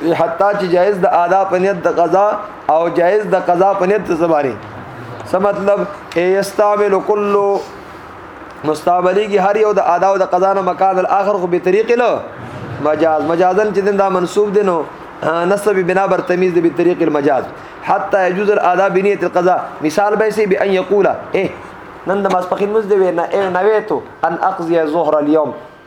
حتی چې جایز د ادا په نیت د قضا او جایز د قضا په نیت زبانی څه مطلب ایستعمل کل مستعملی کی هر یو د ادا او د قضا نه مکان الاخر خو به طریق له مجاز مجازن چې دا منسوب دي نو نسب بنا بر تمیز دی بطریق المجاز حتی یجوز الادا بنیت القضاء مثال به سی بان یقول اے نن د ماسپخین مز دی وینا اے نویتو ان اقضی الظهر اليوم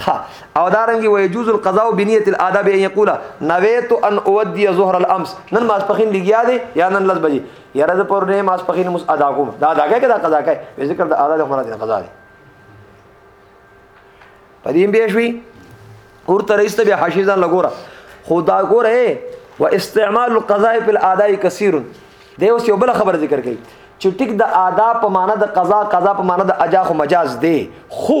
خا او دارنګي و يجوز القضاء بنيه الاداب ان يقول نويت ان اودي ظهر الامس نن ماسپخین لګیا دی یا نن لز بجې یاره زه پر نه ماسپخین مس ادا کوم دا ادا کوي دا قضا کوي به ذکر د ادا د مراد قضا دی پدیم به شوي اور ترېست به حاشیزان لګورا خدا ګوره و استعمال القضاء في الاداء كثير دی اوس یو بل خبر ذکر کړي چې ټیک د ادا په معنا د قضا قضا په معنا د اجا خو مجاز دی خو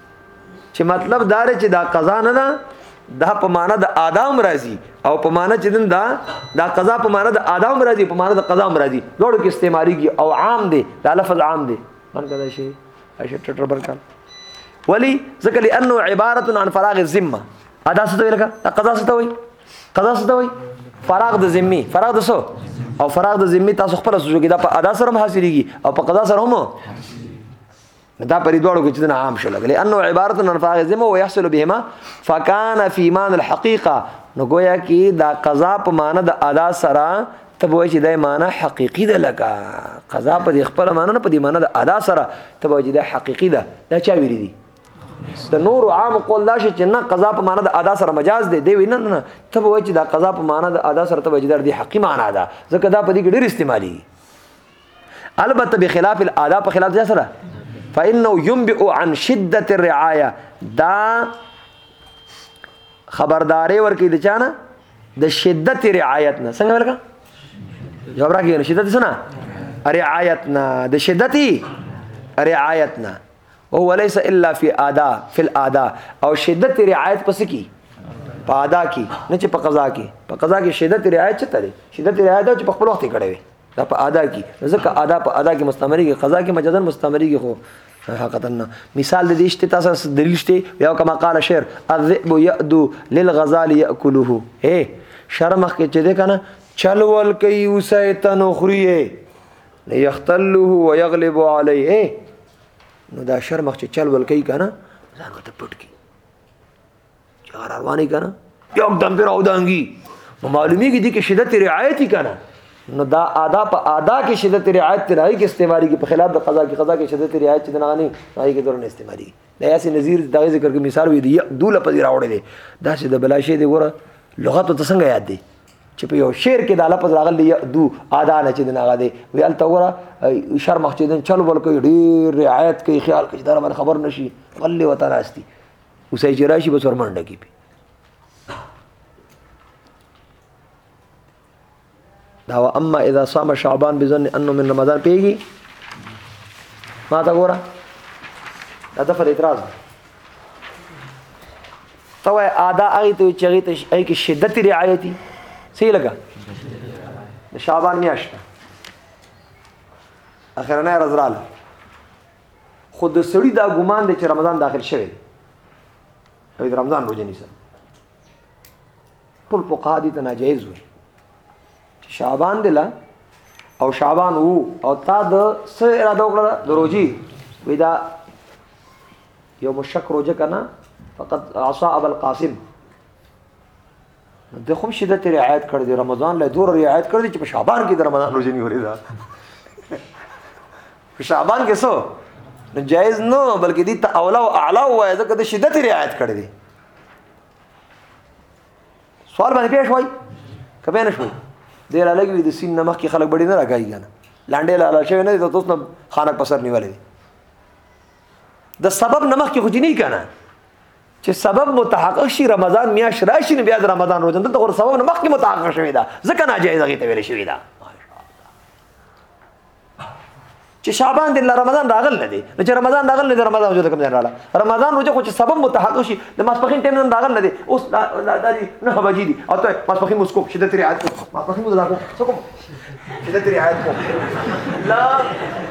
چې مطلب دا چې دا قضا نه ده دا په معنا د آدم راځي او په معنا چې دن دا دا قضا په معنا د آدم راځي په معنا د قضا هم راځي لوړو کې استعمالي کی او عام دی دا لفظ عام دی من کدا شي اشه ټټر برکان ولی ځکه لانه عبارت عن فراغ الذمه ادا څه ویل کا قضا څه وی قضا څه وی فراغ د ذمي فراغ د سو او فراغ د ذمي تاسو خپل سوچو کې دا په ادا سره هم حاصلېږي او په قضا سره هم دا پرې دوړو کې چې نه عام شو لګلې انه عبارت عن فاغزم او يحصل بهما فكان في مان الحقيقه نو گویا کې دا قضا په معنی د ادا سره ته وای چې د معنی حقيقي ده لکه قضا په خپل معنی نه په دې معنی د ادا سره ته وای چې د حقيقي ده دا چا ویری دي د نور عام قول دا شي چې نه قضا په معنی د ادا سره مجاز دی دی وی نه نه ته وای چې دا قضا په معنی د ادا سره ته وای چې د حقي معنی ده ځکه دا په دې کې ډېر استعمالي البته بخلاف الادا په خلاف ځای سره فانه ينبئ عن شده الرعايه دا خبرداري ورکې د چانه د شدت رعایت نه څنګه ولګه جواب راکې نه شدت سنا رعایت نه د شدت رعایت نه او وليس الا في ادا في الادا او شدت رعایت پس کی په ادا کې نه چې په قضا کې په قضا کې شدت رعایت چته دی شدت رعایت چې په خپل وخت کې کړی وي دا په ادا کې ځکه ادا په ادا کې مستمري کې قضا کې مجدن مستمري کې خو حقیقتا مثال د دې شته تاسو دلیل شته یا کما قال شعر الذئب يأدو للغزال يأكله اے شرمخ کې چې ده کنه چلول کوي اوسه تن خوري ليختله ويغلب عليه نو دا شرمخ چې چلول کوي کنه ځان ته پټ کی هغه رواني کنه یو دم پر او دانګي نو معلومیږي دي کې شدت رعایت کنه نو دا ادا په ادا کې شدت رعایت ترای کې استعمالي کې په خلاف د قضا کې قضا کې شدت رعایت چې نه غني راي کې دورن استعمالي دا یاسي نذیر دا ذکر کې مثال وي دی دوله په راوړل دي دا چې د بلاشي دی ګوره لغت ته څنګه یاد دي چې په یو شعر کې د لفظ راغلی دو ادا نه چې دغه دی ویل ته وره شر مخ چې دن چل ول کوي ډیر رعایت کوي خیال کوي دا باندې خبر نشي غلې وته راستي اوس یې راشي بس ورمنډه کی پی دا اما اذا صام شعبان بظن انه من رمضان پیږي ما تا ګوره دا د فر اعتراض دی ته وای ادا هغه ته چې هغه ته هغه کې شدت رعایتي صحیح لګا د شعبان میاشت اخرنه رزرال خو د سړي دا ګمان دی چې رمضان داخل شوی دی او د رمضان روزه نیسه ټول فقها دي ته ناجایز وي چې شعبان دی لا او شعبان وو او تا د سه اراده وکړه د روزي وې دا یو مشک روزه کنه فقط عصا ابو القاسم نو د خوب شدت رعایت کړی دی رمضان له دور رعایت کړی چې په شعبان کې د رمضان روزه نیولې ده په شعبان کې سو نو جایز نه بلکې دي ته اولا او اعلی وای ځکه د شدت رعایت کړی دی سوال باندې پیښ وای کبه نه شوي ډیر لګوي د سین نمخ کې خلک بډې نه راګایي کنه لاندې لاله شوی نه د توس نه خانک پسر نیولې د سبب نمخ کې خو جنې کنه چې سبب متحقق شي رمضان میاش راشي نه بیا د رمضان روزه دلته خو سبب نه مخکې متحقق شوی دا ځکه ناجایز غي ته ویل شوی دا چې شعبان د رمضان راغل نه دی چې رمضان راغل نه دی رمضان روزه کوم ځای رااله رمضان روزه خو چې سبب متحقق شي د ماسپخین ټیم نه راغل نه دی اوس دا دا دی نه بجې دي او ته ماسپخین مسکو شدت رعایت کو ماسپخین مو راکو څه کوم شدت رعایت کو لا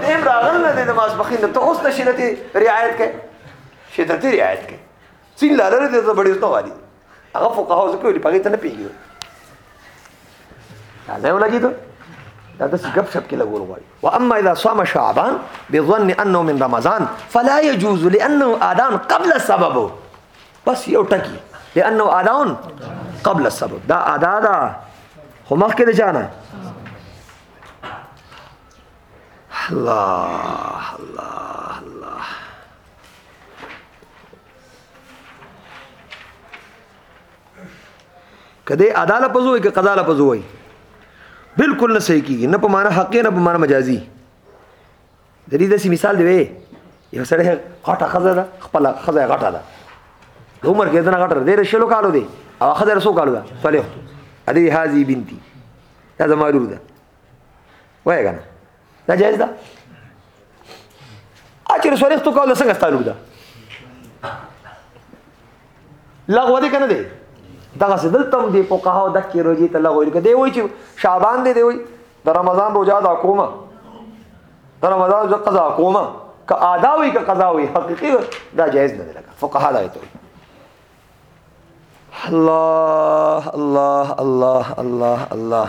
ټیم راغل نه دی د ماسپخین ته اوس ته شدت رعایت کوي چې د دې رعایت کوي ځین لاره لري د بډې زده والي هغه فقها ځکه ویلي پاګې ته نه پیږي دا نه ولګي ته دا د سګب شپ کې لګول غواړي و اما اذا صام شعبان بظن انه من رمضان فلا يجوز لانه اذان قبل السبب بس یو ټکی لانه اذان قبل السبب دا ادا دا خو مخکې د جانه الله الله الله کدی ادا لفظ وای ک قضا لفظ وای بالکل نه صحیح کیږي نه په معنا حقیقي نه په معنا مجازي د دې داسې مثال دی وی یو سړی غټه خزه ده خپل خزه غټه ده د عمر کې دنه غټه ډېر شلو کالو دی او خزه رسو کالو ده صالح ادي هاذي بنتي دا زما لور ده وای کنه دا جایز ده اچر سورختو کول څنګه تعلق ده لغوه دي کنه دي دغه څه دلته هم دی په قهو د کې روزي ته لغوه دي دی وای چې شعبان دی دی وای د رمضان روزه دا کومه د رمضان روزه قضا کومه که ادا وي که قضا وي حقيقي دا جایز نه دی لکه فقها دا ته الله الله الله الله الله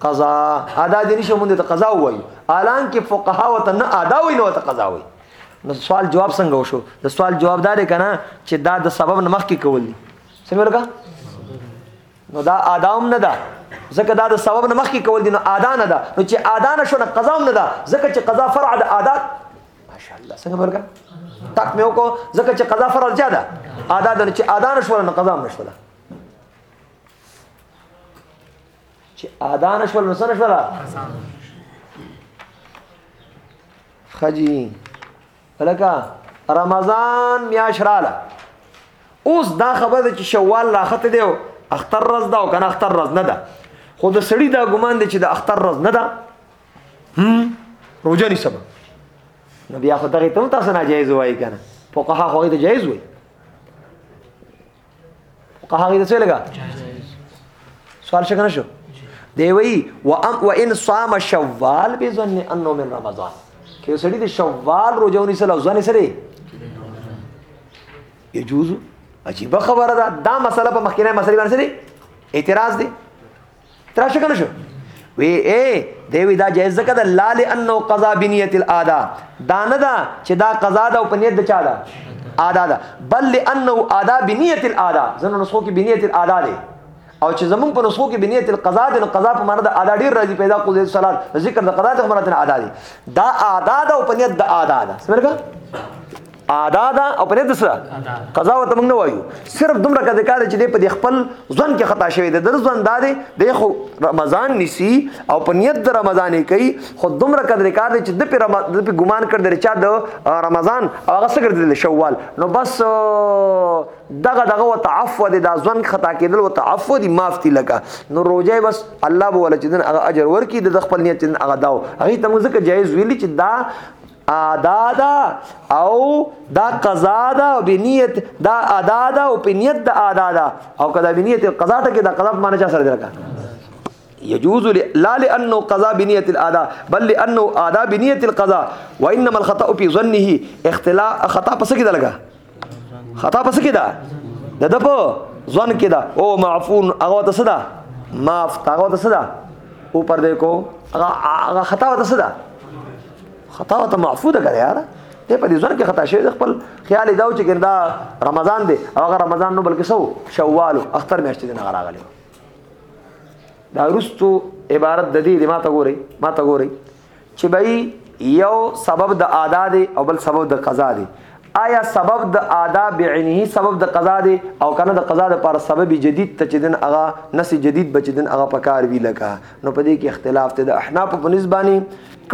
قضا ادا دي نشو مونږ ته قضا وای الان کې فقها او ته نه ادا وای نو ته قضا وای نو سوال جواب څنګه وشو د سوال جواب دار کنه چې دا د سبب نه مخ کې کول دي څنګه لګا نو دا ادم نه ده ځکه دا د سبب نه مخ کې کول دي نو ادا نه ده نو چې ادا نه شو نه قضا نه ده ځکه چې قضا فرع د ادا ماشاء الله څنګه ورګه تک مې وکړو ځکه چې قضا فرض جاده ادا د چې ادا نشول نه قضا نشول چې آدان شول نو سره شول خجی ولکه رمضان میاش رااله اوس دا خبره چې شوال لا خته دی او اختر رز دا او کنه اختر رز نه ده خو د سړی دا ګمان دی چې د اختر رز نه ده هم روزه نه سبب نو بیا خو دغه ته تاسو ناجایز وای کنه فقها خو دې جایز وای فقهاء دې څه لګا سوال څنګه نشو دی وی و ام و ان صام شوال بظن انه من رمضان کې سړی د شوال روزه ونی سره ځنه سره يجوز عجیب خبره ده دا مسله په مخکنه مسله باندې اعتراض دی ترا شو کنه شو وی اے دی وی دا جایز زکه د لال انه قضا بنیت الادا دا نه دا چې دا قضا ده او په نیت د چا ده ادا ده بل لانه ادا بنیت الادا زنه نسخو کې بنیت الادا ده او چې زمون په نسخو کې بنیت القضاء د قضا په معنی د ادا ډیر راځي پیدا قضې صلات ذکر د قضا د مراتب ادا دي دا ادا ده او په نیت د ادا ده سمرګه ادا دا او پرې د سره قضا ورته موږ نه وایو صرف دومره کده کار چې د په خپل ځن کې خطا شوی دی در ځن دا دی د خو رمضان نسی او په نیت د رمضان کوي خو دومره کده کار چې د په رمضان په ګمان کړ درې چا د رمضان او هغه څنګه کړل شوال نو بس دغه دغه وتعفو دي دا ځن خطا کېدل وتعفو دي معاف دي لکه نو روزه بس الله به ولچدن هغه اجر ورکي د خپل نیت هغه داو هغه ته موږ ځکه جایز ویلی چې دا ادا دا او دا قضا دا او بنیت دا ادا دا او بنیت دا ادا دا او کدا بنیت قضا ته کې دا قضا معنی چا سره درکا يجوز لا لانه قضا بنيه الادا بل لانه ادا بنيه القضاء وانما الخطا في ظنه اختلاف خطا پس کې دلګه خطا پس کې ده د د په ځوان کې ده او معفون هغه ته صدا معاف هغه ته صدا او پر دې کو هغه هغه خطا ته صدا خطا ته معفو ده کړه یار ته په دې ځوان کې خطا شوی خپل خیال دا و چې ګندا رمضان دی هغه رمضان نو بلکې سو شوال اختر میاشت دی نه راغلی دا رستو عبارت د دې ما ته ګوري ما ته ګوري چې به یو سبب د ادا دی او بل سبب د قضا دی آیا سبب د ادا بعینه سبب د قضا دی او کنه د قضا لپاره سبب جدید ته چې دن هغه نس جدید بچ دن هغه پکار وی لکه نو په دې کې اختلاف ته د احناف په نسبانی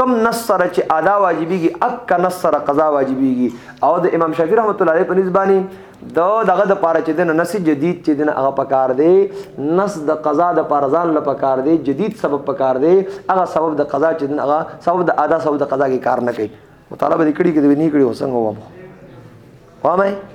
کم نس سره چې ادا واجبېږي اک نس سره قضا واجبېږي او د امام شافعي رحمت الله علیه په نسبانی دا دغه د پاره چې دنه نس جدید چې دنه هغه پکار دی نس د قضا د پاره ځان له پکار دی جدید سبب پکار دی هغه سبب د قضا چې دنه هغه سبب د ادا سبب د قضا کې کار نه کوي مطالبه دې کړی کې دې نه کړی وسنګ وام وامه